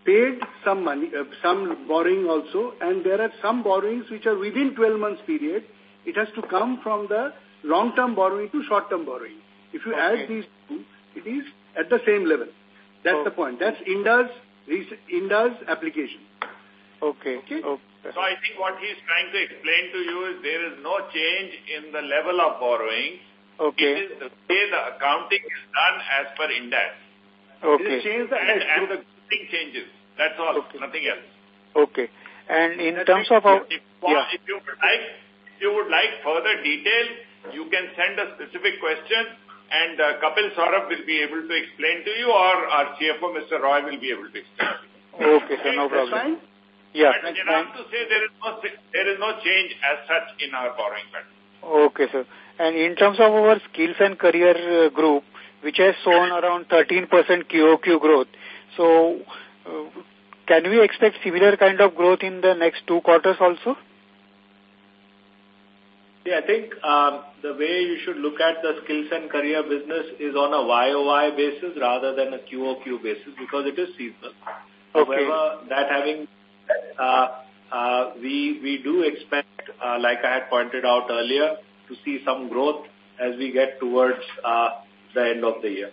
paid some money, uh, some borrowing also, and there are some borrowings which are within 12 months period. It has to come from the long-term borrowing to short-term borrowing. If you Okay. add these two, it is at the same level. That's the point. That's Ind AS, Inda's application. Okay. Okay. okay. So I think what he's trying to explain to you is there is no change in the level of borrowing. Okay. It is the way the accounting is done as per Ind AS. Okay. Change the And, and the thing changes. That's all. Nothing else. Okay. And in terms of our, If, yeah. if you would like, if you would like further detail, you can send a specific question and uh, Kapil Saurabh will be able to explain to you or our CFO, Mr. Roy, will be able to explain. Okay, sir, no problem. fine? Yeah. But enough to say there is no there is no change as such in our borrowing pattern. Okay, sir. And in terms of our skills and career uh, group, which has shown around 13% QOQ growth, so uh, can we expect similar kind of growth in the next two quarters also? Yeah, I think um, the way you should look at the skills and career business is on a YOY basis rather than a QOQ basis because it is seasonal. Okay. However, that having uh, uh, we we do expect, uh, like I had pointed out earlier, to see some growth as we get towards uh, the end of the year.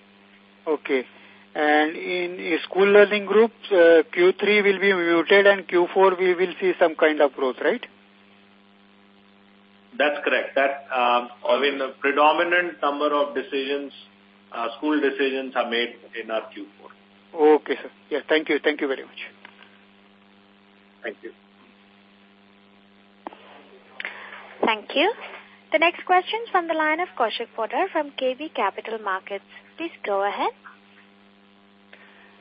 Okay. And in in school learning groups, uh, Q3 will be muted and Q4 we will see some kind of growth, right? That's correct. That um, I mean, the predominant number of decisions, uh, school decisions, are made in our Q4. Okay, sir. Yeah, thank you. Thank you very much. Thank you. Thank you. The next question is from the line of Kaushik Poddar from KB Capital Markets. Please go ahead.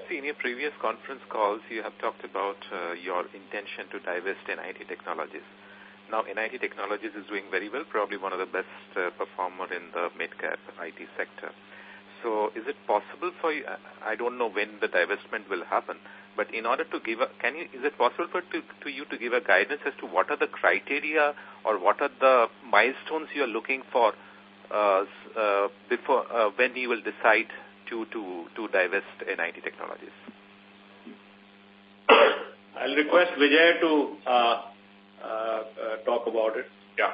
See, in your previous conference calls, you have talked about uh, your intention to divest NIIT Technologies. Now, NIIT Technologies is doing very well, probably one of the best uh, performer in the mid-cap IT sector. So is it possible for you, I don't know when the divestment will happen, but in order to give a, can you, is it possible for to, to you to give a guidance as to what are the criteria or what are the milestones you are looking for uh, uh, before, uh, when you will decide to, to, to divest NIIT Technologies? *coughs* I'll request Vijay to uh, uh, uh, talk about it. Yeah.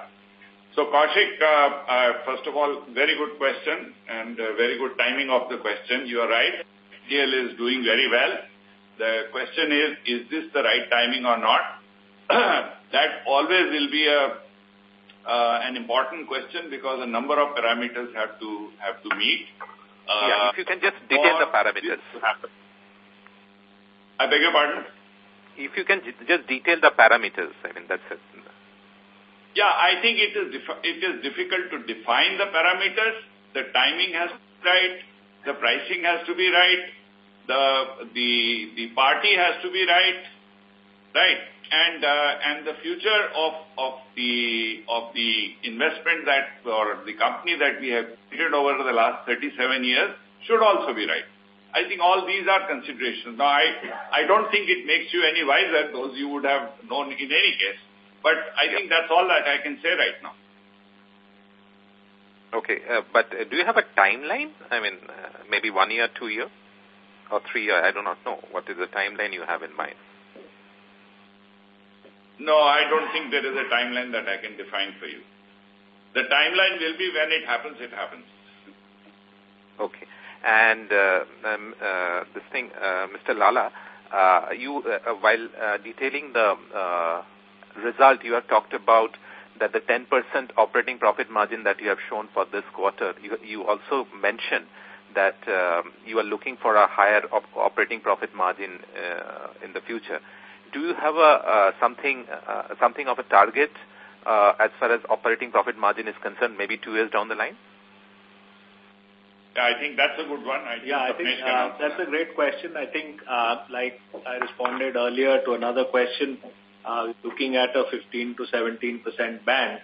So Kaushik, uh, uh, first of all, very good question and uh, very good timing of the question. You are right. TL is doing very well. The question is, is this the right timing or not? *clears throat* that always will be a uh, an important question because a number of parameters have to have to meet. Uh, yeah, if you can just detail the parameters. I beg your pardon? If you can just detail the parameters, I mean, that's it. Yeah, I think it is it is difficult to define the parameters. The timing has to be right, the pricing has to be right, the the the party has to be right, right, and uh, and the future of of the of the investment that or the company that we have created over the last 37 years should also be right. I think all these are considerations. Now, I, I don't think it makes you any wiser, those you would have known in any case. But I think that's all that I can say right now. Okay, uh, but uh, do you have a timeline? I mean, uh, maybe one year, two year, or three year, I do not know. What is the timeline you have in mind? No, I don't think there is a timeline that I can define for you. The timeline will be when it happens, it happens. Okay. And uh, um, uh, this thing, uh, Mr. Lalla, uh, you, uh, while uh, detailing the uh, result, you have talked about that the 10% operating profit margin that you have shown for this quarter, you, you also mentioned that um, you are looking for a higher op operating profit margin uh, in the future do you have a uh, something uh, something of a target uh, as far as operating profit margin is concerned, maybe two years down the line? Yeah, I think that's a good one. I yeah, I think uh, that's a great question. I think, uh, like I responded earlier to another question, uh, looking at a 15 to 17 percent band,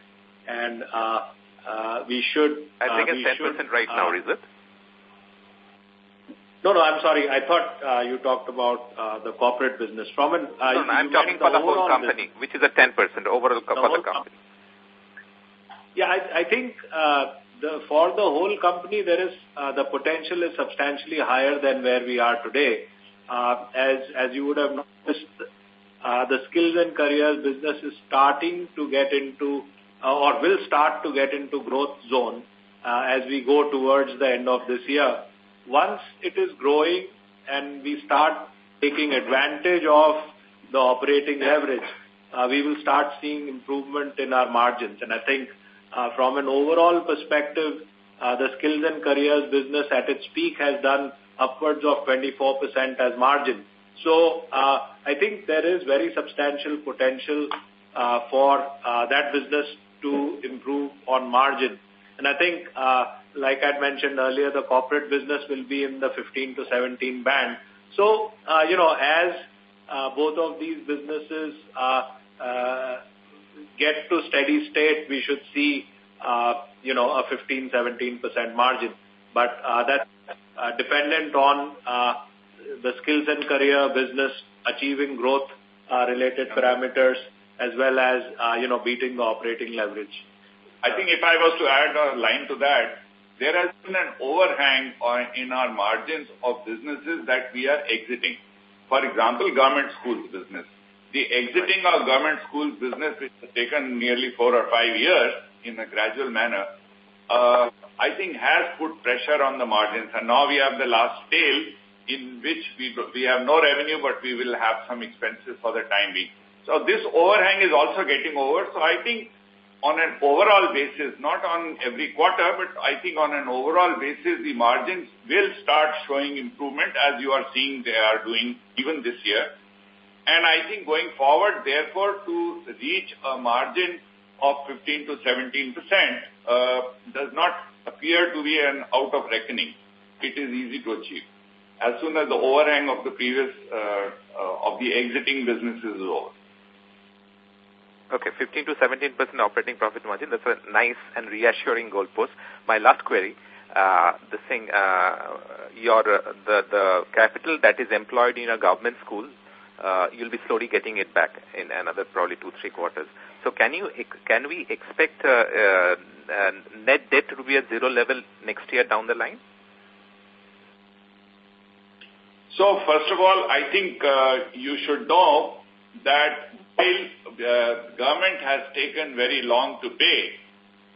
and uh, uh, we should. I think uh, it's 10 percent right now, is it? No, no, I'm sorry. I thought uh, you talked about uh, the corporate business. From an, uh, no, no, I'm talking for the whole company, business. which is a 10% overall the for the company. Yeah, I, I think uh, the, for the whole company, there is uh, the potential is substantially higher than where we are today. Uh, as as you would have noticed, uh, the skills and careers business is starting to get into uh, or will start to get into growth zone uh, as we go towards the end of this year once it is growing and we start taking advantage of the operating leverage, uh, we will start seeing improvement in our margins. And I think uh, from an overall perspective, uh, the skills and careers business at its peak has done upwards of 24% as margin. So uh, I think there is very substantial potential uh, for uh, that business to improve on margin. And I think uh, like I mentioned earlier, the corporate business will be in the 15 to 17 band. So, uh, you know, as uh, both of these businesses uh, uh, get to steady state, we should see, uh, you know, a 15, 17% margin. But uh, that's dependent on the skills and career business achieving growth related parameters as well as, you know, beating the operating leverage. I think if I was to add a line to that, there has been an overhang on, in our margins of businesses that we are exiting. For example, government schools business. The exiting of government schools business, which has taken nearly four or five years in a gradual manner, uh, I think has put pressure on the margins. And now we have the last tail in which we, we have no revenue, but we will have some expenses for the time being. So this overhang is also getting over. So I think on an overall basis, not on every quarter, but I think on an overall basis, the margins will start showing improvement as you are seeing they are doing even this year. And I think going forward, therefore, to reach a margin of 15 to 17 percent uh, does not appear to be an out of reckoning. It is easy to achieve. As soon as the overhang of the previous, uh, uh, of the exiting businesses is over. Okay, 15 to 17 percent operating profit margin. That's a nice and reassuring goalpost. My last query, uh, the thing, uh, your uh, the the capital that is employed in a government school, uh, you'll be slowly getting it back in another probably two three quarters. So can you can we expect uh, uh, uh, net debt to be at zero level next year down the line? So first of all, I think uh, you should know that the government has taken very long to pay,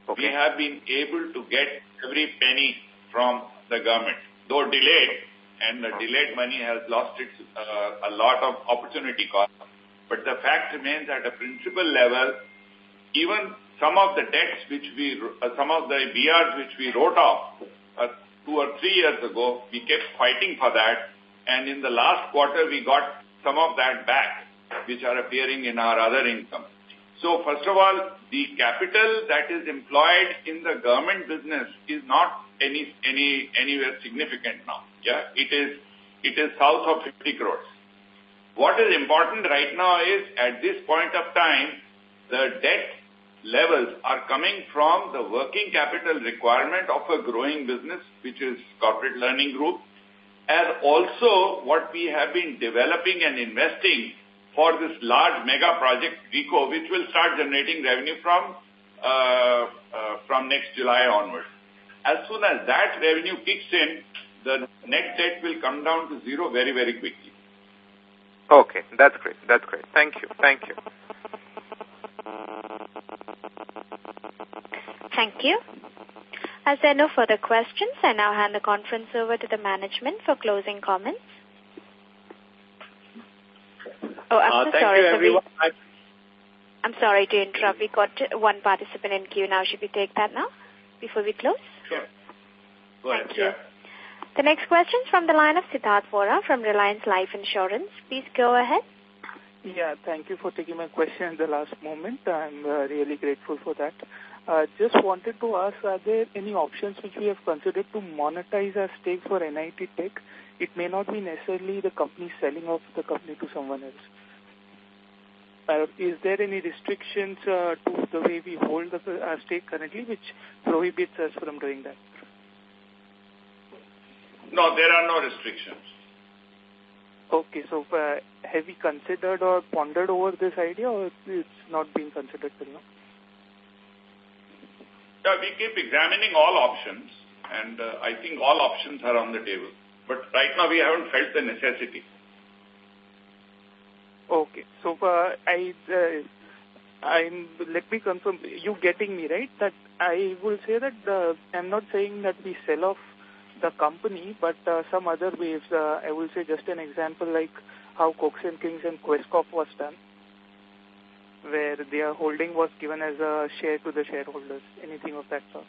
okay. we have been able to get every penny from the government, though delayed, and the delayed money has lost its uh, a lot of opportunity cost. But the fact remains at a principal level, even some of the debts which we, uh, some of the BRs which we wrote off uh, two or three years ago, we kept fighting for that. And in the last quarter, we got some of that back, which are appearing in our other income. So first of all, the capital that is employed in the government business is not any any anywhere significant now. Yeah, it is it is south of 50 crores. What is important right now is at this point of time, the debt levels are coming from the working capital requirement of a growing business, which is corporate learning group, as also what we have been developing and investing for this large mega project, RICO, which will start generating revenue from uh, uh, from next July onward. As soon as that revenue kicks in, the net debt will come down to zero very, very quickly. Okay, that's great. That's great. Thank you. Thank you. Thank you. As there are no further questions, I now hand the conference over to the management for closing comments. Oh, I'm uh, so sorry. everyone. I'm sorry to interrupt. We got one participant in queue now. Should we take that now before we close? Sure. Go ahead. Thank you. The next question is from the line of Siddharth Vora from Reliance Life Insurance. Please go ahead. Yeah, thank you for taking my question at the last moment. I'm uh, really grateful for that. Uh, just wanted to ask, are there any options which we have considered to monetize our stake for NIIT Tech? It may not be necessarily the company selling off the company to someone else. Is there any restrictions uh, to the way we hold the uh, stake currently which prohibits us from doing that? No, there are no restrictions. Okay, so uh, have we considered or pondered over this idea or it's not being considered till now? Yeah, we keep examining all options and uh, I think all options are on the table. But right now we haven't felt the necessity. Okay, so uh, I, uh, I'm, let me confirm, you getting me right? That I will say that uh, I'm not saying that we sell off the company, but uh, some other ways. Uh, I will say just an example like how Cox and Kings and Quess Corp was done, where their holding was given as a share to the shareholders, anything of that sort.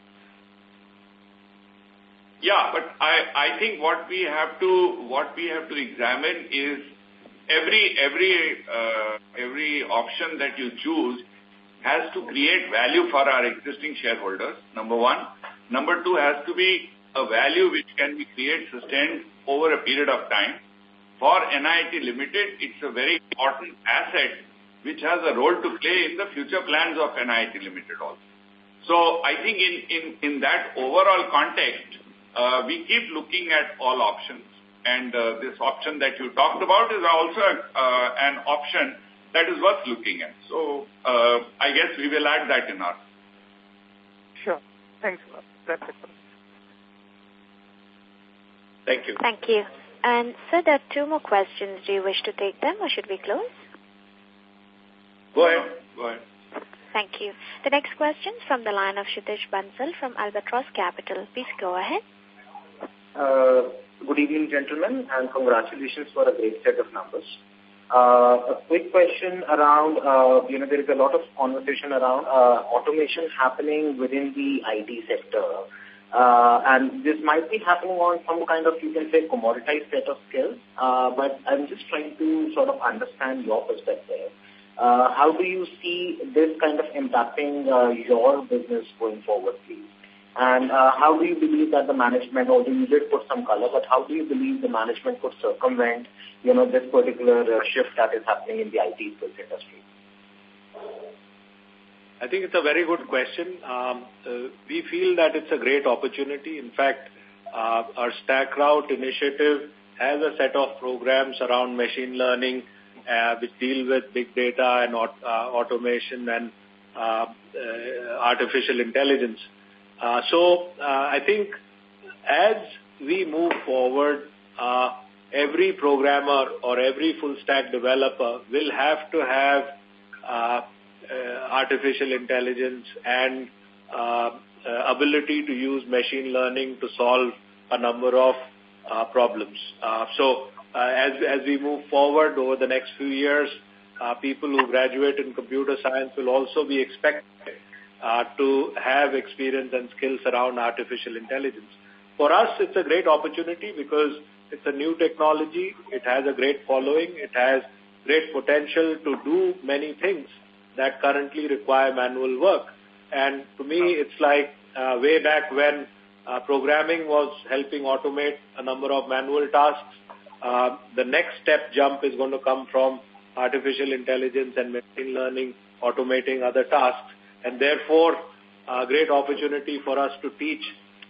Yeah, but I, I think what we have to what we have to examine is every every uh, every option that you choose has to create value for our existing shareholders. Number one. Number two has to be a value which can be created sustained over a period of time. For NIIT Limited, it's a very important asset which has a role to play in the future plans of NIIT Limited also. So I think in, in, in that overall context, uh, we keep looking at all options. And uh, this option that you talked about is also uh, an option that is worth looking at. So uh, I guess we will add that in our. Sure. Thanks a lot. That's it. Thank you. Thank you. And sir, there are two more questions. Do you wish to take them or should we close? Go ahead. Go ahead. Thank you. The next question is from the line of Shitish Bansal from Albatross Capital. Please go ahead. Uh, good evening, gentlemen, and congratulations for a great set of numbers. Uh, a quick question around, uh, you know, there is a lot of conversation around uh, automation happening within the IT sector. Uh, and this might be happening on some kind of, you can say, commoditized set of skills. Uh, but I'm just trying to sort of understand your perspective. Uh, how do you see this kind of impacting uh, your business going forward, please? And uh, how do you believe that the management, or you did put some color, but how do you believe the management could circumvent, you know, this particular uh, shift that is happening in the IT skills industry? I think it's a very good question. Um, uh, we feel that it's a great opportunity. In fact, uh, our StackRoute initiative has a set of programs around machine learning uh, which deal with big data and uh, automation and uh, uh, artificial intelligence. Uh, so uh, I think as we move forward, uh, every programmer or every full stack developer will have to have artificial intelligence and ability to use machine learning to solve a number of uh, problems. Uh, so as, as we move forward over the next few years, uh, people who graduate in computer science will also be expected uh, to have experience and skills around artificial intelligence. For us, it's a great opportunity because it's a new technology. It has a great following. It has great potential to do many things that currently require manual work. And to me, it's like uh, way back when uh, programming was helping automate a number of manual tasks. Uh, the next step jump is going to come from artificial intelligence and machine learning, automating other tasks. And therefore, a great opportunity for us to teach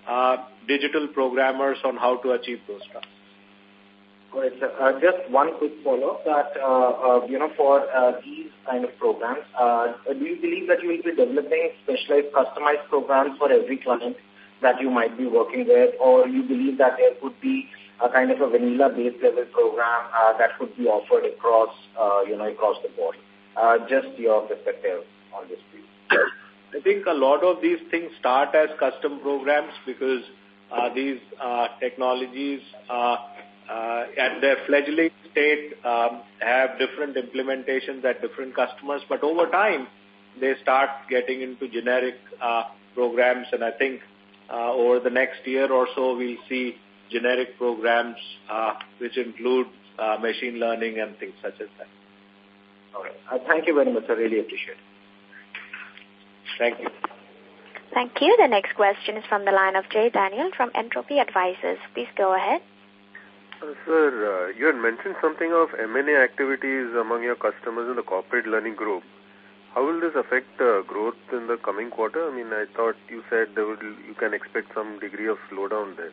uh, digital programmers on how to achieve those tasks. Uh, just one quick follow-up that, uh, uh, you know, for uh, these kind of programs, uh, do you believe that you will be developing specialized customized programs for every client that you might be working with or you believe that there could be a kind of a vanilla base level program uh, that could be offered across, uh, you know, across the board? Uh, just your perspective on this, please. I think a lot of these things start as custom programs because uh, these uh, technologies uh, uh, at their fledgling state um, have different implementations at different customers, but over time they start getting into generic uh, programs and I think uh, over the next year or so we'll see generic programs uh, which include uh, machine learning and things such as that. All right. Uh, thank you very much. I really appreciate it. Thank you. Thank you. The next question is from the line of Jay Daniel from Entropy Advisors. Please go ahead. Uh, sir, uh, you had mentioned something of M&A activities among your customers in the corporate learning group. How will this affect uh, growth in the coming quarter? I mean, I thought you said there would, you can expect some degree of slowdown there.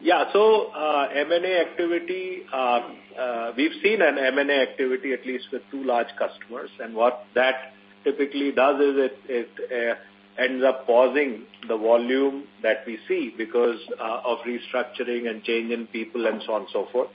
Yeah, so uh, M&A activity, uh, uh, we've seen an M&A activity at least with two large customers, and what that typically does is it, it uh, ends up pausing the volume that we see because uh, of restructuring and change in people and so on and so forth.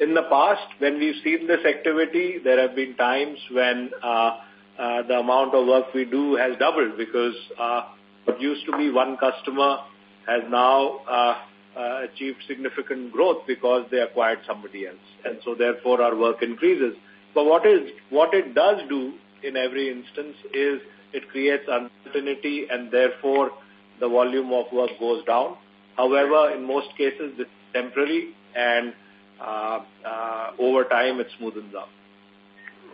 In the past, when we've seen this activity, there have been times when uh, uh, the amount of work we do has doubled because uh, what used to be one customer has now uh, uh, achieved significant growth because they acquired somebody else. And so therefore our work increases. But what is what it does do in every instance is it creates uncertainty and therefore the volume of work goes down. However, in most cases, this is temporary and uh, uh, over time it smoothens out.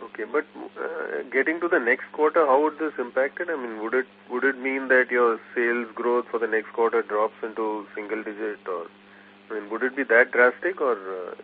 Okay, but uh, getting to the next quarter, how would this impact it? I mean, would it would it mean that your sales growth for the next quarter drops into single digit, or I mean, would it be that drastic, or? Uh,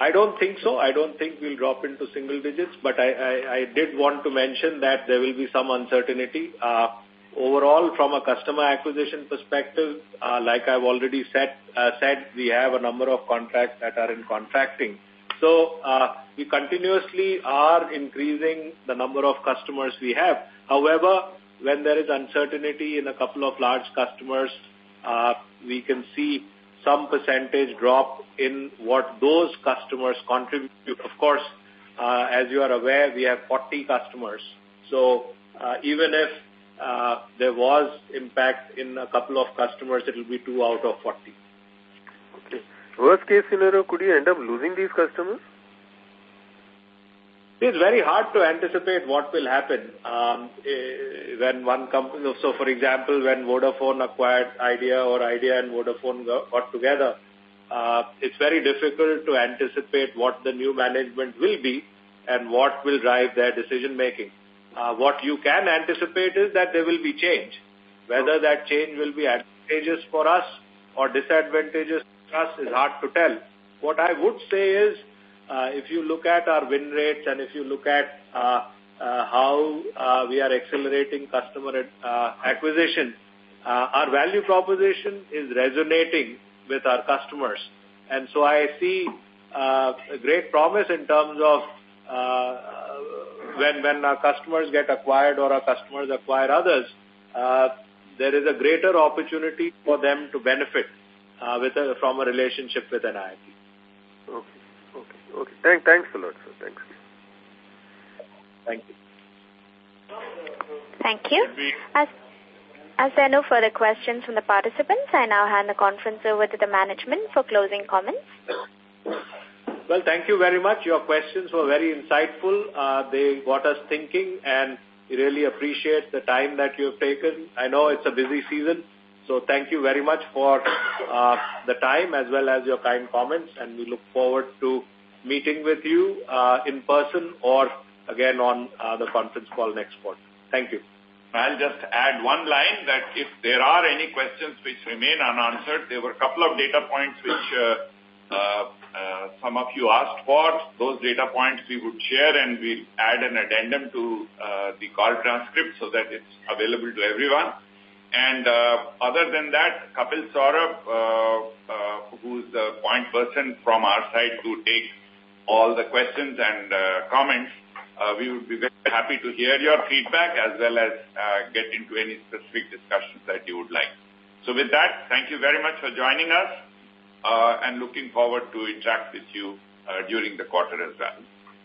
I don't think so. I don't think we'll drop into single digits, but I, I, I did want to mention that there will be some uncertainty. Uh, overall, from a customer acquisition perspective, uh, like I've already said, uh, said, we have a number of contracts that are in contracting. So uh, we continuously are increasing the number of customers we have. However, when there is uncertainty in a couple of large customers, uh, we can see some percentage drop in what those customers contribute. Of course, uh, as you are aware, we have 40 customers. So uh, even if uh, there was impact in a couple of customers, it will be 2 out of 40. Okay. Worst case scenario, could you end up losing these customers? It's very hard to anticipate what will happen um, eh, when one company, so for example, when Vodafone acquired Idea or Idea and Vodafone got together, uh, it's very difficult to anticipate what the new management will be and what will drive their decision making. Uh, what you can anticipate is that there will be change. Whether that change will be advantageous for us or disadvantageous for us is hard to tell. What I would say is if you look at our win rates and if you look at uh, uh, how uh, we are accelerating customer uh, acquisition, uh, our value proposition is resonating with our customers. And so I see uh, a great promise in terms of uh, when, when our customers get acquired or our customers acquire others, uh, there is a greater opportunity for them to benefit uh, with a, from a relationship with an. Okay. Okay. Thank, thanks a lot, sir. Thanks. Thank you. Thank you. As, as there are no further questions from the participants, I now hand the conference over to the management for closing comments. Well, thank you very much. Your questions were very insightful. Uh, they got us thinking and we really appreciate the time that you have taken. I know it's a busy season, so thank you very much for uh, the time as well as your kind comments and we look forward to meeting with you uh, in person or again on uh, the conference call next quarter. Thank you. I'll just add one line that if there are any questions which remain unanswered, there were a couple of data points which uh, uh, uh, some of you asked for. Those data points we would share and we'll add an addendum to uh, the call transcript so that it's available to everyone. And uh, other than that, Kapil Saurabh, uh, uh, who's the point person from our side to take all the questions and uh, comments, uh, we would be very happy to hear your feedback as well as uh, get into any specific discussions that you would like. So with that, thank you very much for joining us and looking forward to interact with you during the quarter as well.